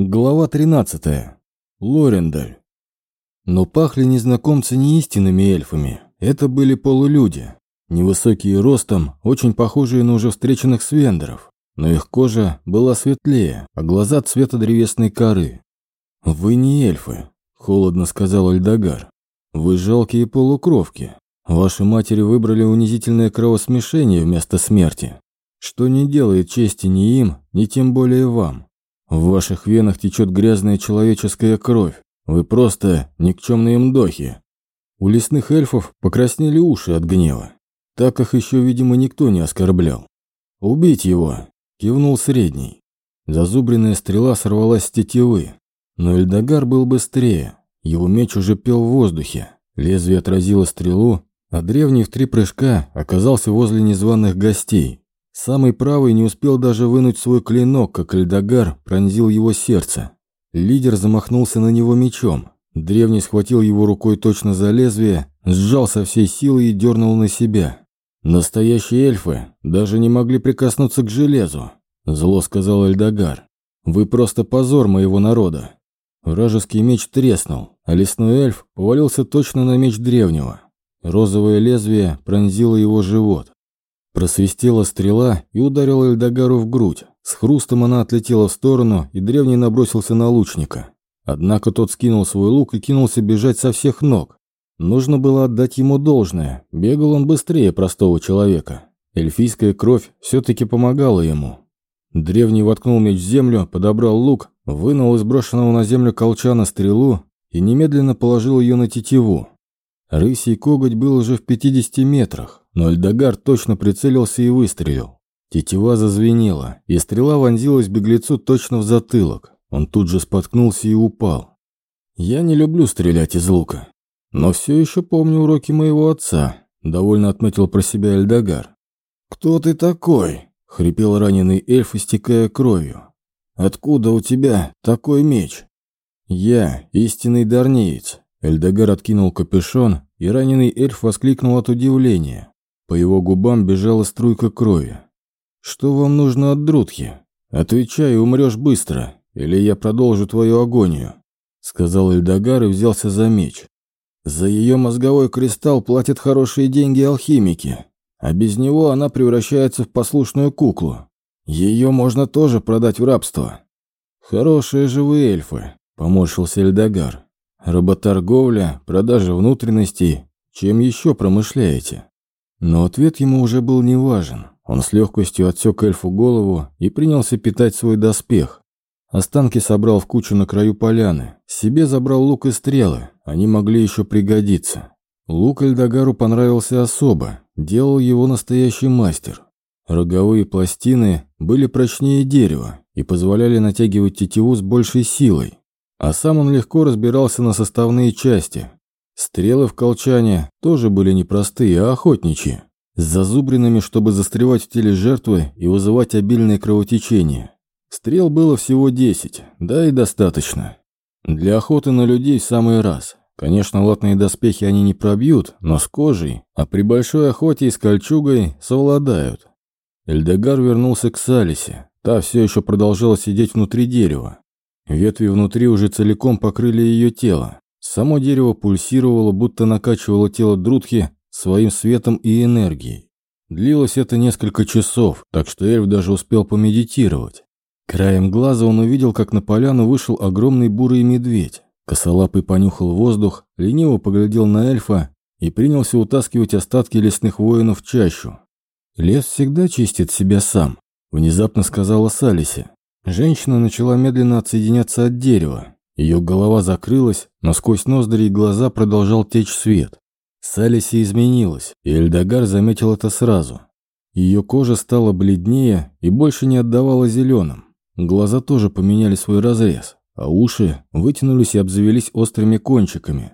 Глава 13. Лорендаль. Но пахли незнакомцы не истинными эльфами. Это были полулюди. Невысокие ростом, очень похожие на уже встреченных свендеров. Но их кожа была светлее, а глаза цвета древесной коры. «Вы не эльфы», – холодно сказал Альдагар. «Вы жалкие полукровки. Ваши матери выбрали унизительное кровосмешение вместо смерти, что не делает чести ни им, ни тем более вам. В ваших венах течет грязная человеческая кровь. Вы просто никчемные мдохи. У лесных эльфов покраснели уши от гнева. Так их еще, видимо, никто не оскорблял. «Убить его!» – кивнул средний. Зазубренная стрела сорвалась с тетивы. Но Эльдогар был быстрее. Его меч уже пел в воздухе. Лезвие отразило стрелу, а древний в три прыжка оказался возле незваных гостей. Самый правый не успел даже вынуть свой клинок, как Эльдогар пронзил его сердце. Лидер замахнулся на него мечом. Древний схватил его рукой точно за лезвие, сжал со всей силы и дернул на себя. «Настоящие эльфы даже не могли прикоснуться к железу», – зло сказал Эльдогар. «Вы просто позор моего народа». Вражеский меч треснул, а лесной эльф повалился точно на меч древнего. Розовое лезвие пронзило его живот. Просвистела стрела и ударила Эльдагару в грудь. С хрустом она отлетела в сторону, и древний набросился на лучника. Однако тот скинул свой лук и кинулся бежать со всех ног. Нужно было отдать ему должное. Бегал он быстрее простого человека. Эльфийская кровь все-таки помогала ему. Древний воткнул меч в землю, подобрал лук, вынул из брошенного на землю колчана стрелу и немедленно положил ее на тетиву. Рысий коготь был уже в 50 метрах, но Альдагар точно прицелился и выстрелил. Тетива зазвенела, и стрела вонзилась беглецу точно в затылок. Он тут же споткнулся и упал. «Я не люблю стрелять из лука, но все еще помню уроки моего отца», довольно отметил про себя Эльдагар. «Кто ты такой?» — хрипел раненый эльф, истекая кровью. «Откуда у тебя такой меч?» «Я истинный дарниец», Эльдогар откинул капюшон, и раненый эльф воскликнул от удивления. По его губам бежала струйка крови. «Что вам нужно от Друтхи? Отвечай, умрешь быстро, или я продолжу твою агонию», сказал Эльдогар и взялся за меч. «За ее мозговой кристалл платят хорошие деньги алхимики, а без него она превращается в послушную куклу. Ее можно тоже продать в рабство». «Хорошие же вы эльфы», — поморщился Эльдогар. Работорговля, продажа внутренностей. Чем еще промышляете? Но ответ ему уже был не важен. Он с легкостью отсек эльфу голову и принялся питать свой доспех. Останки собрал в кучу на краю поляны. Себе забрал лук и стрелы. Они могли еще пригодиться. Лук Эльдагару понравился особо. Делал его настоящий мастер. Роговые пластины были прочнее дерева и позволяли натягивать тетиву с большей силой. А сам он легко разбирался на составные части. Стрелы в колчане тоже были не простые, а охотничьи, с зазубринами, чтобы застревать в теле жертвы и вызывать обильное кровотечение. Стрел было всего 10, да и достаточно. Для охоты на людей в самый раз. Конечно, латные доспехи они не пробьют, но с кожей, а при большой охоте и с кольчугой совладают. Эльдегар вернулся к Салисе. Та все еще продолжала сидеть внутри дерева. Ветви внутри уже целиком покрыли ее тело. Само дерево пульсировало, будто накачивало тело Друтхи своим светом и энергией. Длилось это несколько часов, так что эльф даже успел помедитировать. Краем глаза он увидел, как на поляну вышел огромный бурый медведь. Косолапый понюхал воздух, лениво поглядел на эльфа и принялся утаскивать остатки лесных воинов в чащу. «Лес всегда чистит себя сам», – внезапно сказала Салисе. Женщина начала медленно отсоединяться от дерева. Ее голова закрылась, но сквозь ноздри и глаза продолжал течь свет. Салиси изменилась, и Эльдогар заметил это сразу. Ее кожа стала бледнее и больше не отдавала зеленым. Глаза тоже поменяли свой разрез, а уши вытянулись и обзавелись острыми кончиками.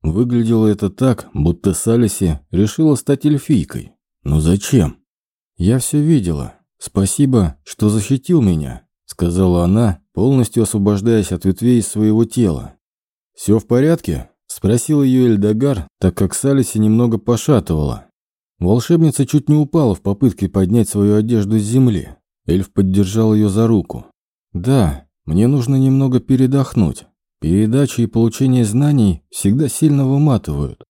Выглядело это так, будто Салиси решила стать эльфийкой. Но зачем? Я все видела. Спасибо, что защитил меня сказала она, полностью освобождаясь от ветвей своего тела. «Все в порядке?» – спросил ее Эльдогар, так как Салиси немного пошатывала. Волшебница чуть не упала в попытке поднять свою одежду с земли. Эльф поддержал ее за руку. «Да, Мне нужно немного передохнуть. Передача и получение знаний всегда сильно выматывают.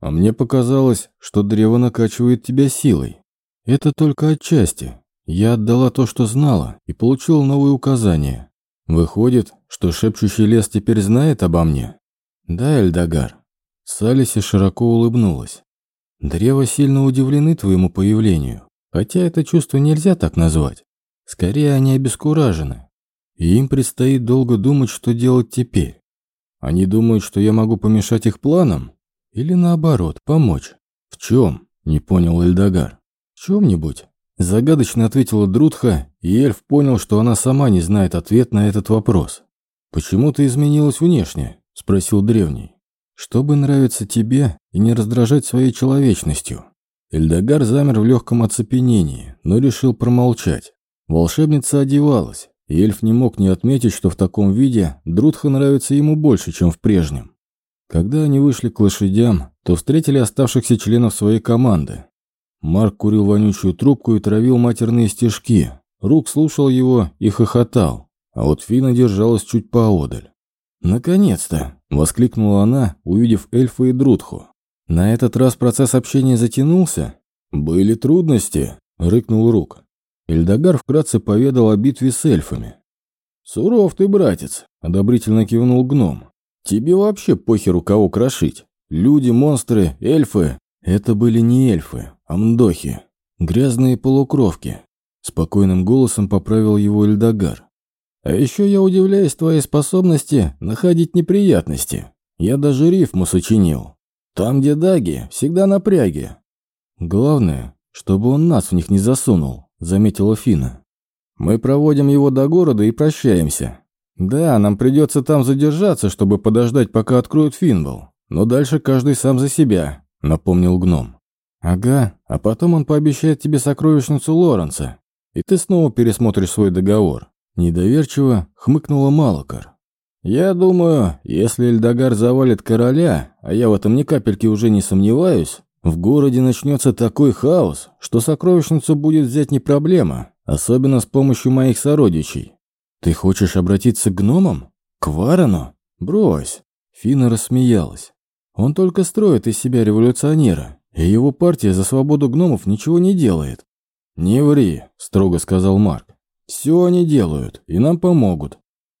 А мне показалось, что древо накачивает тебя силой. Это только отчасти. Я отдала то, что знала, и получила новые указания. Выходит, что шепчущий лес теперь знает обо мне? Да, Эльдогар. Салиси широко улыбнулась. Древо сильно удивлены твоему появлению, хотя это чувство нельзя так назвать. Скорее, они обескуражены. И им предстоит долго думать, что делать теперь. Они думают, что я могу помешать их планам? Или наоборот, помочь? В чем? Не понял Эльдогар. В чем-нибудь? Загадочно ответила Друдха, и эльф понял, что она сама не знает ответ на этот вопрос. «Почему ты изменилась внешне?» – спросил древний. «Чтобы нравиться тебе и не раздражать своей человечностью». Эльдогар замер в легком оцепенении, но решил промолчать. Волшебница одевалась, и эльф не мог не отметить, что в таком виде Друдха нравится ему больше, чем в прежнем. Когда они вышли к лошадям, то встретили оставшихся членов своей команды. Марк курил вонючую трубку и травил матерные стежки. Рук слушал его и хохотал, а вот Фина держалась чуть поодаль. «Наконец-то!» – воскликнула она, увидев эльфа и Друдху. «На этот раз процесс общения затянулся?» «Были трудности», – рыкнул Рук. Эльдогар вкратце поведал о битве с эльфами. «Суров ты, братец!» – одобрительно кивнул гном. «Тебе вообще похеру кого крошить. Люди, монстры, эльфы – это были не эльфы, а мдохи. Грязные полукровки». Спокойным голосом поправил его Эльдогар. «А еще я удивляюсь твоей способности находить неприятности. Я даже рифму сочинил. Там, где даги, всегда напряги. Главное, чтобы он нас в них не засунул заметила Фина. «Мы проводим его до города и прощаемся. Да, нам придется там задержаться, чтобы подождать, пока откроют Финвал. Но дальше каждый сам за себя», — напомнил гном. «Ага, а потом он пообещает тебе сокровищницу Лоренса, и ты снова пересмотришь свой договор». Недоверчиво хмыкнула Малакар. «Я думаю, если Эльдогар завалит короля, а я в этом ни капельки уже не сомневаюсь, в городе начнется такой хаос, что сокровищницу будет взять не проблема, особенно с помощью моих сородичей. Ты хочешь обратиться к гномам? К Варану? Брось. Фина рассмеялась. Он только строит из себя революционера, и его партия за свободу гномов ничего не делает. «Не ври», — строго сказал Марк. «Все они делают, и нам помогут.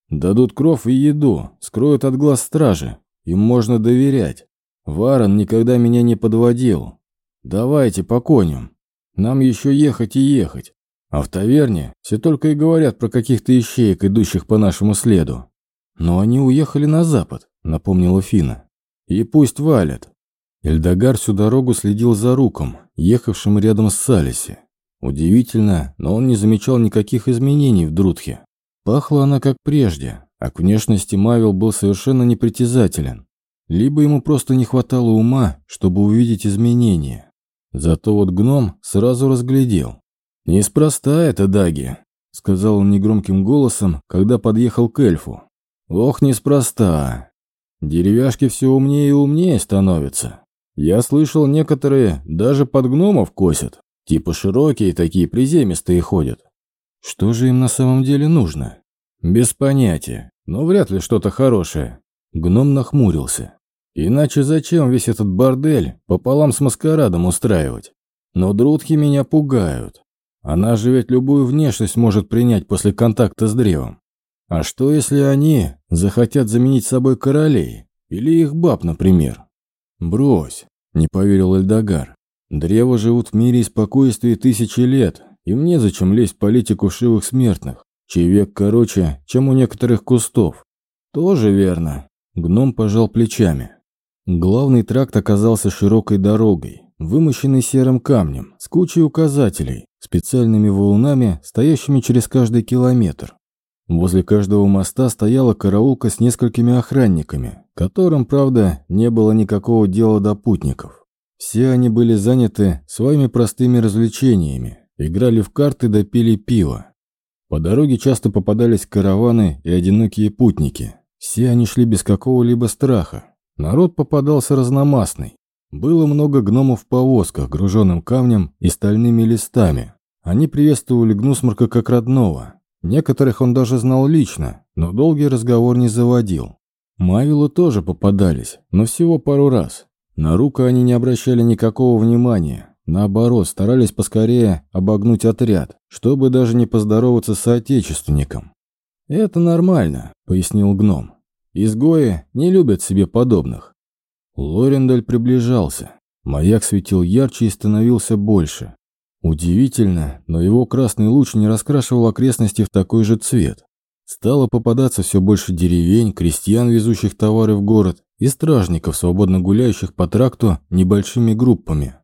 Дадут кров и еду, скроют от глаз стражи. Им можно доверять. Варон никогда меня не подводил. Давайте по коням. Нам еще ехать и ехать. А в таверне все только и говорят про каких-то ищеек, идущих по нашему следу. Но они уехали на запад, напомнила Фина. И пусть валят. Эльдогар всю дорогу следил за Руком, ехавшим рядом с Салиси. Удивительно, но он не замечал никаких изменений в Друдхе. Пахла она как прежде, а к внешности Мавил был совершенно непритязателен. Либо ему просто не хватало ума, чтобы увидеть изменения. Зато вот гном сразу разглядел. «Неспроста это, Даги», — сказал он негромким голосом, когда подъехал к эльфу. «Ох, неспроста. Деревяшки все умнее и умнее становятся. Я слышал, некоторые даже под гномов косят. Типа широкие такие приземистые ходят. Что же им на самом деле нужно? Без понятия, но вряд ли что-то хорошее. Гном нахмурился. Иначе зачем весь этот бордель пополам с маскарадом устраивать? Но друдхи меня пугают. Она же ведь любую внешность может принять после контакта с древом. А что, если они захотят заменить собой королей? Или их баб, например? Брось, не поверил Эльдогар. Древо живут в мире и спокойствии тысячи лет, и мне зачем лезть в политику вшивых смертных, чей век короче, чем у некоторых кустов. Тоже верно. Гном пожал плечами. Главный тракт оказался широкой дорогой, вымощенной серым камнем, с кучей указателей, специальными валунами, стоящими через каждый километр. Возле каждого моста стояла караулка с несколькими охранниками, которым, правда, не было никакого дела до путников. Все они были заняты своими простыми развлечениями, играли в карты да пили пиво. По дороге часто попадались караваны и одинокие путники. Все они шли без какого-либо страха, Народ попадался разномастный. Было много гномов в повозках, груженным камнем и стальными листами. Они приветствовали Гнусмарка как родного. Некоторых он даже знал лично, но долгий разговор не заводил. Мавилу тоже попадались, но всего пару раз. На руку они не обращали никакого внимания. Наоборот, старались поскорее обогнуть отряд, чтобы даже не поздороваться с соотечественником. «Это нормально», — пояснил гном. «Изгои не любят себе подобных». Лорендаль приближался. Маяк светил ярче и становился больше. Удивительно, но его красный луч не раскрашивал окрестности в такой же цвет. Стало попадаться все больше деревень, крестьян, везущих товары в город, и стражников, свободно гуляющих по тракту небольшими группами.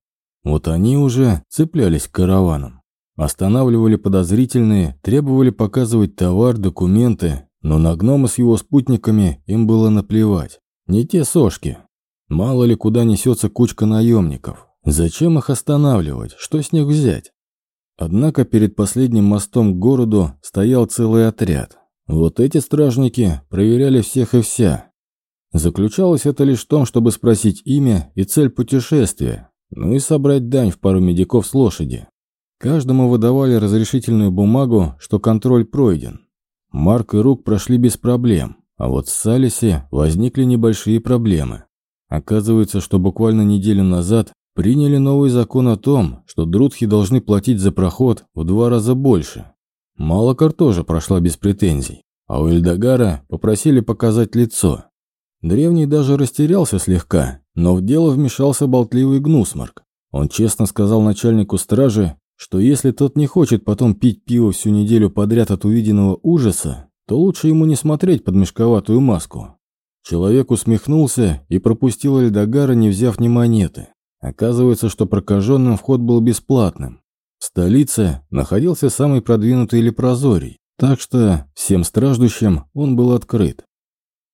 Вот они уже цеплялись к караванам. Останавливали подозрительные, требовали показывать товар, документы, но на гнома с его спутниками им было наплевать. Не те сошки. Мало ли куда несется кучка наемников. Зачем их останавливать? Что с них взять? Однако перед последним мостом к городу стоял целый отряд. Вот эти стражники проверяли всех и вся. Заключалось это лишь в том, чтобы спросить имя и цель путешествия, ну и собрать дань в пару медиков с лошади. Каждому выдавали разрешительную бумагу, что контроль пройден. Марк и Рук прошли без проблем, а вот с Салиси возникли небольшие проблемы. Оказывается, что буквально неделю назад приняли новый закон о том, что друдхи должны платить за проход в два раза больше. Малакар тоже прошла без претензий, а у Эльдогара попросили показать лицо. Древний даже растерялся слегка, но в дело вмешался болтливый Гнусмарк. Он честно сказал начальнику стражи, что если тот не хочет потом пить пиво всю неделю подряд от увиденного ужаса, то лучше ему не смотреть под мешковатую маску. Человек усмехнулся и пропустил Эльдогара, не взяв ни монеты. Оказывается, что прокаженным вход был бесплатным. В столице находился самый продвинутый лепрозорий, так что всем страждущим он был открыт.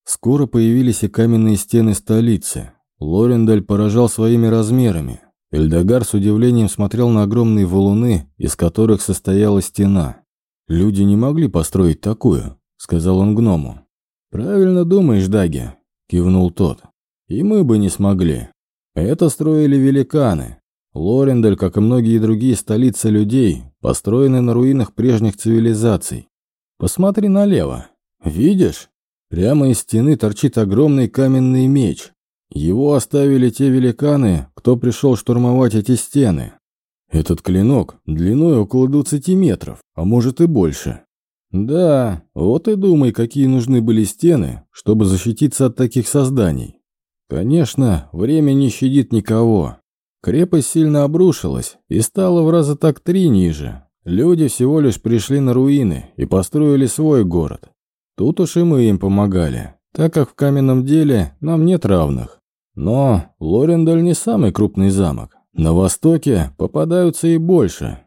Скоро появились и каменные стены столицы. Лорендаль поражал своими размерами. Эльдогар с удивлением смотрел на огромные валуны, из которых состояла стена. «Люди не могли построить такую», — сказал он гному. «Правильно думаешь, Даги», — кивнул тот. «И мы бы не смогли. Это строили великаны. Лорендель, как и многие другие столицы людей, построены на руинах прежних цивилизаций. Посмотри налево. Видишь? Прямо из стены торчит огромный каменный меч. Его оставили те великаны, кто пришел штурмовать эти стены. Этот клинок длиной около 20 метров, а может и больше. Да, вот и думай, какие нужны были стены, чтобы защититься от таких созданий. Конечно, время не щадит никого. Крепость сильно обрушилась и стала в раза так три ниже. Люди всего лишь пришли на руины и построили свой город. Тут уж и мы им помогали, так как в каменном деле нам нет равных. Но Лорендаль не самый крупный замок. На востоке попадаются и больше.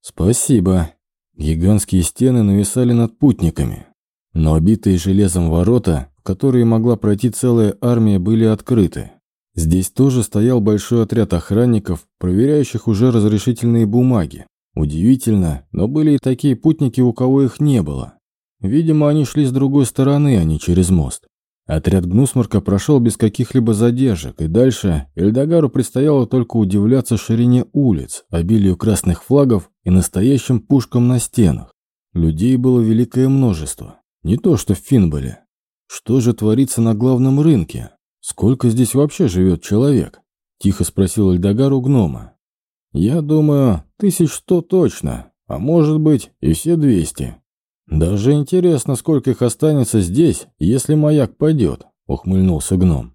Спасибо. Гигантские стены нависали над путниками. Но обитые железом ворота которые могла пройти целая армия, были открыты. Здесь тоже стоял большой отряд охранников, проверяющих уже разрешительные бумаги. Удивительно, но были и такие путники, у кого их не было. Видимо, они шли с другой стороны, а не через мост. Отряд Гнусмарка прошел без каких-либо задержек, и дальше Эльдагару предстояло только удивляться ширине улиц, обилию красных флагов и настоящим пушкам на стенах. Людей было великое множество. Не то, что в Финболе. Что же творится на главном рынке? Сколько здесь вообще живет человек? Тихо спросил Эльдогар у гнома. Я думаю, тысяч сто точно, а может быть и все двести. Даже интересно, сколько их останется здесь, если маяк пойдет, ухмыльнулся гном.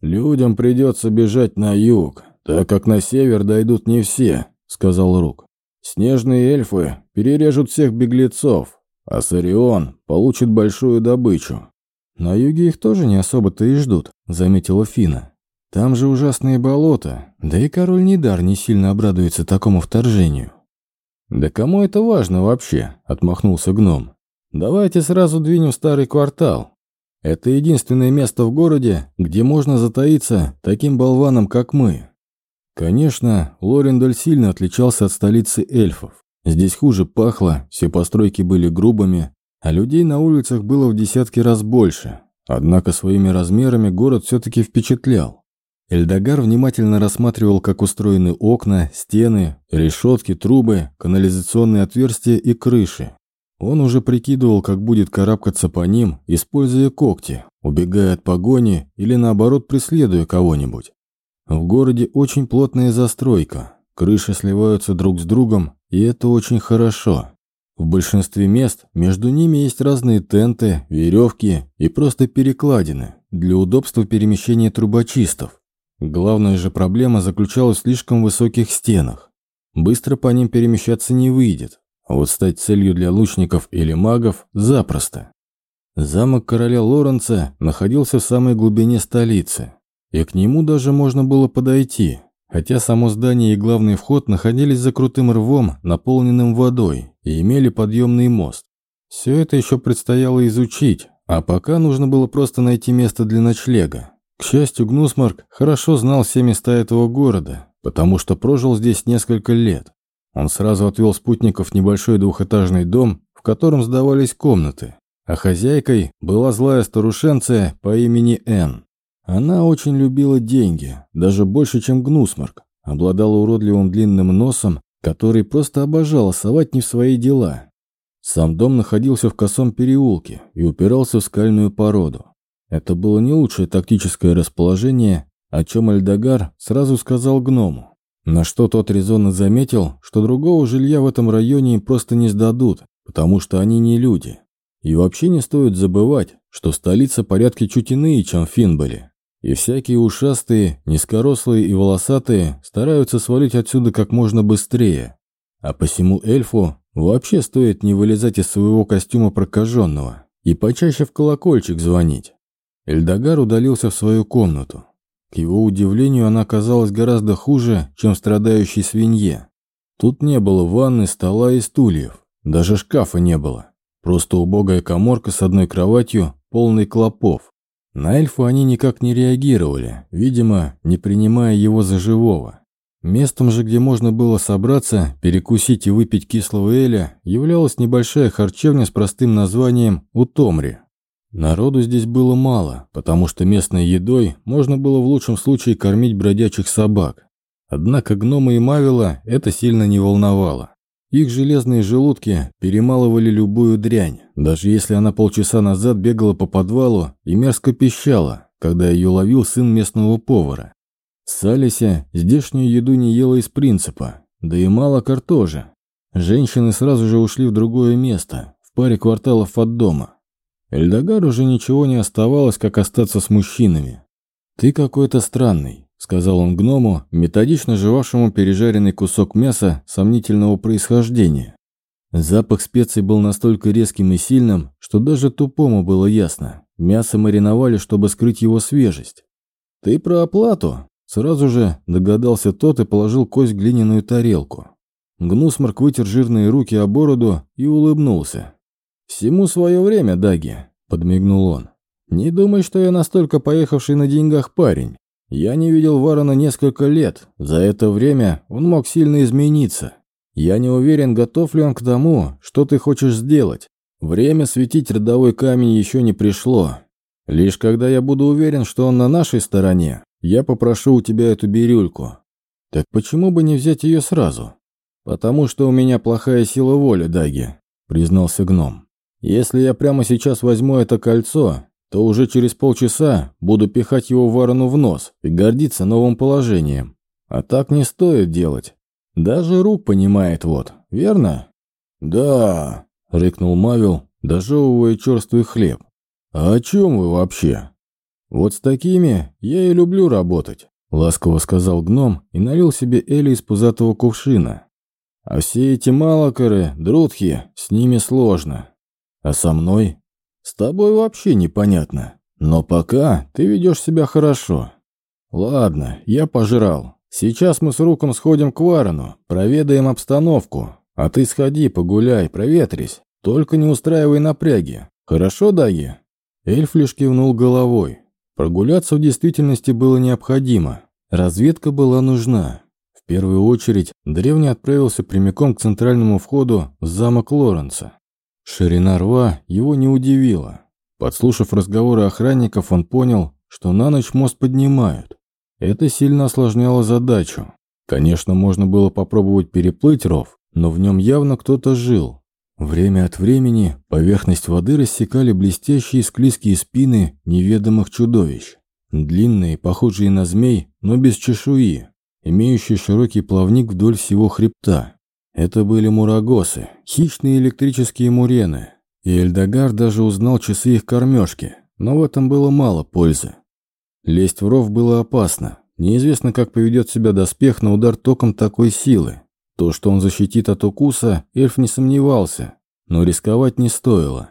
Людям придется бежать на юг, так как на север дойдут не все, сказал Рук. Снежные эльфы перережут всех беглецов, а Сарион получит большую добычу. «На юге их тоже не особо-то и ждут», — заметила Фина. «Там же ужасные болота, да и король Нидар не сильно обрадуется такому вторжению». «Да кому это важно вообще?» — отмахнулся гном. «Давайте сразу двинем старый квартал. Это единственное место в городе, где можно затаиться таким болваном, как мы». Конечно, Лорендаль сильно отличался от столицы эльфов. Здесь хуже пахло, все постройки были грубыми, а людей на улицах было в десятки раз больше. Однако своими размерами город все-таки впечатлял. Эльдогар внимательно рассматривал, как устроены окна, стены, решетки, трубы, канализационные отверстия и крыши. Он уже прикидывал, как будет карабкаться по ним, используя когти, убегая от погони или наоборот преследуя кого-нибудь. В городе очень плотная застройка, крыши сливаются друг с другом, и это очень хорошо. В большинстве мест между ними есть разные тенты, веревки и просто перекладины для удобства перемещения трубочистов. Главная же проблема заключалась в слишком высоких стенах. Быстро по ним перемещаться не выйдет, а вот стать целью для лучников или магов запросто. Замок короля Лоренца находился в самой глубине столицы, и к нему даже можно было подойти, хотя само здание и главный вход находились за крутым рвом, наполненным водой, и имели подъемный мост. Все это еще предстояло изучить, а пока нужно было просто найти место для ночлега. К счастью, Гнусмарк хорошо знал все места этого города, потому что прожил здесь несколько лет. Он сразу отвел спутников в небольшой двухэтажный дом, в котором сдавались комнаты, а хозяйкой была злая старушенция по имени Энн. Она очень любила деньги, даже больше, чем Гнусмарк, обладала уродливым длинным носом, который просто обожала совать не в свои дела. Сам дом находился в косом переулке и упирался в скальную породу. Это было не лучшее тактическое расположение, о чем Альдагар сразу сказал гному. На что тот резонно заметил, что другого жилья в этом районе им просто не сдадут, потому что они не люди. И вообще не стоит забывать, что столица порядки чуть иные, чем Финболе. И всякие ушастые, низкорослые и волосатые стараются свалить отсюда как можно быстрее. А посему эльфу вообще стоит не вылезать из своего костюма прокаженного и почаще в колокольчик звонить. Эльдогар удалился в свою комнату. К его удивлению, она оказалась гораздо хуже, чем страдающей свинье. Тут не было ванны, стола и стульев. Даже шкафа не было. Просто убогая коморка с одной кроватью, полной клопов. На эльфу они никак не реагировали, видимо, не принимая его за живого. Местом же, где можно было собраться, перекусить и выпить кислого эля, являлась небольшая харчевня с простым названием «Утомри». Народу здесь было мало, потому что местной едой можно было в лучшем случае кормить бродячих собак. Однако гномы и Мавила это сильно не волновало. Их железные желудки перемалывали любую дрянь, даже если она полчаса назад бегала по подвалу и мерзко пищала, когда ее ловил сын местного повара. Салися здешнюю еду не ела из принципа, да и мало тоже. Женщины сразу же ушли в другое место, в паре кварталов от дома. Эльдогару уже ничего не оставалось, как остаться с мужчинами. «Ты какой-то странный», — сказал он гному, методично жевавшему пережаренный кусок мяса сомнительного происхождения. Запах специй был настолько резким и сильным, что даже тупому было ясно. Мясо мариновали, чтобы скрыть его свежесть. «Ты про оплату?» Сразу же догадался тот и положил кость в глиняную тарелку. Гнусмарк вытер жирные руки о бороду и улыбнулся. «Всему свое время, Даги», — подмигнул он. «Не думай, что я настолько поехавший на деньгах парень. Я не видел Варона несколько лет. За это время он мог сильно измениться. Я не уверен, готов ли он к тому, что ты хочешь сделать. Время светить родовой камень еще не пришло. Лишь когда я буду уверен, что он на нашей стороне, я попрошу у тебя эту бирюльку. Так почему бы не взять ее сразу? Потому что у меня плохая сила воли, Даги, признался гном. Если я прямо сейчас возьму это кольцо, то уже через полчаса буду пихать его Ворону в нос и гордиться новым положением. А так не стоит делать. Даже рук понимает вот, верно? Да, рыкнул Мавил, дожевывая черствый хлеб. А о чем вы вообще? Вот с такими я и люблю работать, ласково сказал гном и налил себе Эли из пузатого кувшина. А все эти малокоры, друдхи, с ними сложно. А со мной? С тобой вообще непонятно. Но пока ты ведешь себя хорошо. Ладно, я пожрал. Сейчас мы с Руком сходим к Варену, проведаем обстановку. А ты сходи, погуляй, проветрись. Только не устраивай напряги. Хорошо, Даги?» Эльф лишь кивнул головой. Прогуляться в действительности было необходимо. Разведка была нужна. В первую очередь, древний отправился прямиком к центральному входу в замок Лоренца. Ширина рва его не удивила. Подслушав разговоры охранников, он понял, что на ночь мост поднимают. Это сильно осложняло задачу. Конечно, можно было попробовать переплыть ров, но в нем явно кто-то жил. Время от времени поверхность воды рассекали блестящие склизкие спины неведомых чудовищ. Длинные, похожие на змей, но без чешуи, имеющие широкий плавник вдоль всего хребта. Это были мурагосы, хищные электрические мурены. И Эльдогар даже узнал часы их кормежки, но в этом было мало пользы. Лезть в ров было опасно. Неизвестно, как поведет себя доспех на удар током такой силы. То, что он защитит от укуса, эльф не сомневался, но рисковать не стоило.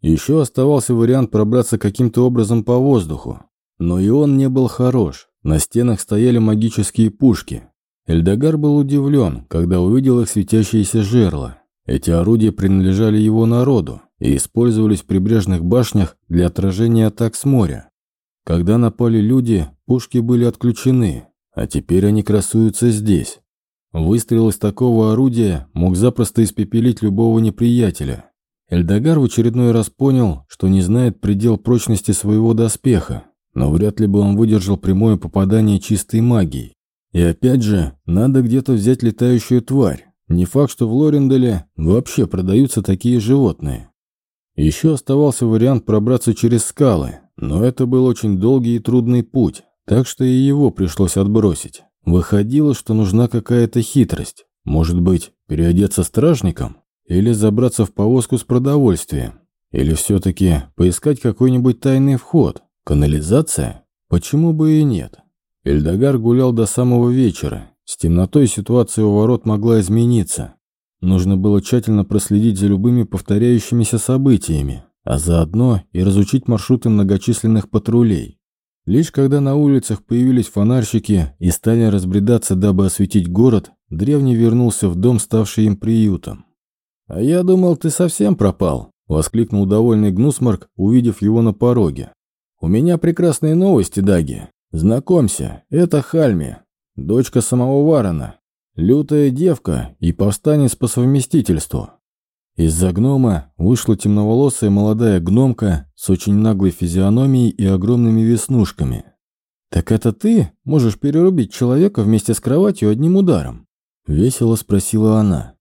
Еще оставался вариант пробраться каким-то образом по воздуху, но и он не был хорош. На стенах стояли магические пушки. Эльдогар был удивлен, когда увидел их светящиеся жерла. Эти орудия принадлежали его народу и использовались в прибрежных башнях для отражения атак с моря. Когда напали люди, пушки были отключены, а теперь они красуются здесь. Выстрел из такого орудия мог запросто испепелить любого неприятеля. Эльдогар в очередной раз понял, что не знает предел прочности своего доспеха, но вряд ли бы он выдержал прямое попадание чистой магией. И опять же, надо где-то взять летающую тварь. Не факт, что в Лоренделе вообще продаются такие животные. Еще оставался вариант пробраться через скалы, но это был очень долгий и трудный путь, так что и его пришлось отбросить. Выходило, что нужна какая-то хитрость. Может быть, переодеться стражником? Или забраться в повозку с продовольствием? Или все-таки поискать какой-нибудь тайный вход? Канализация? Почему бы и нет? Эльдогар гулял до самого вечера. С темнотой ситуация у ворот могла измениться. Нужно было тщательно проследить за любыми повторяющимися событиями, а заодно и разучить маршруты многочисленных патрулей. Лишь когда на улицах появились фонарщики и стали разбредаться, дабы осветить город, древний вернулся в дом, ставший им приютом. «А я думал, ты совсем пропал», — воскликнул довольный Гнусмарк, увидев его на пороге. «У меня прекрасные новости, Даги. Знакомься, это Хальми, дочка самого Варона, лютая девка и повстанец по совместительству. Из-за гнома вышла темноволосая молодая гномка с очень наглой физиономией и огромными веснушками. «Так это ты можешь перерубить человека вместе с кроватью одним ударом?» — весело спросила она.